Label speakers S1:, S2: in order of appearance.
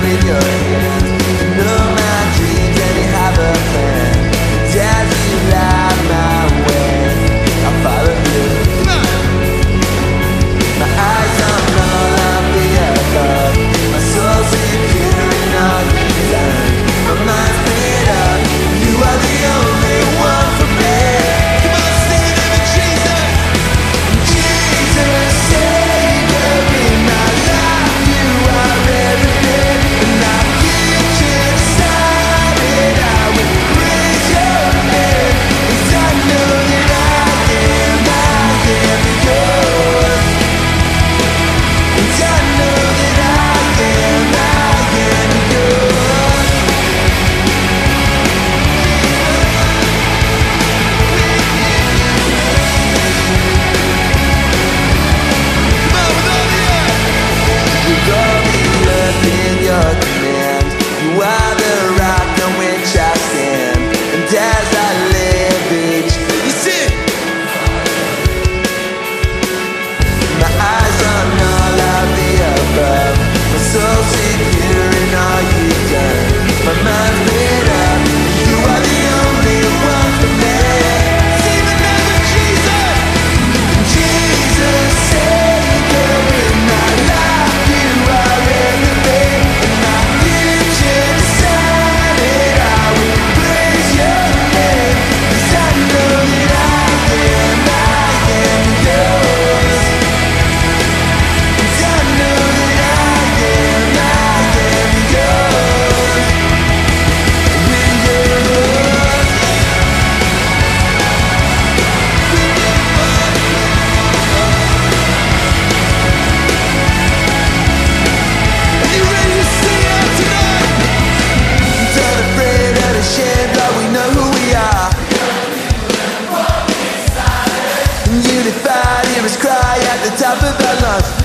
S1: really. top of that line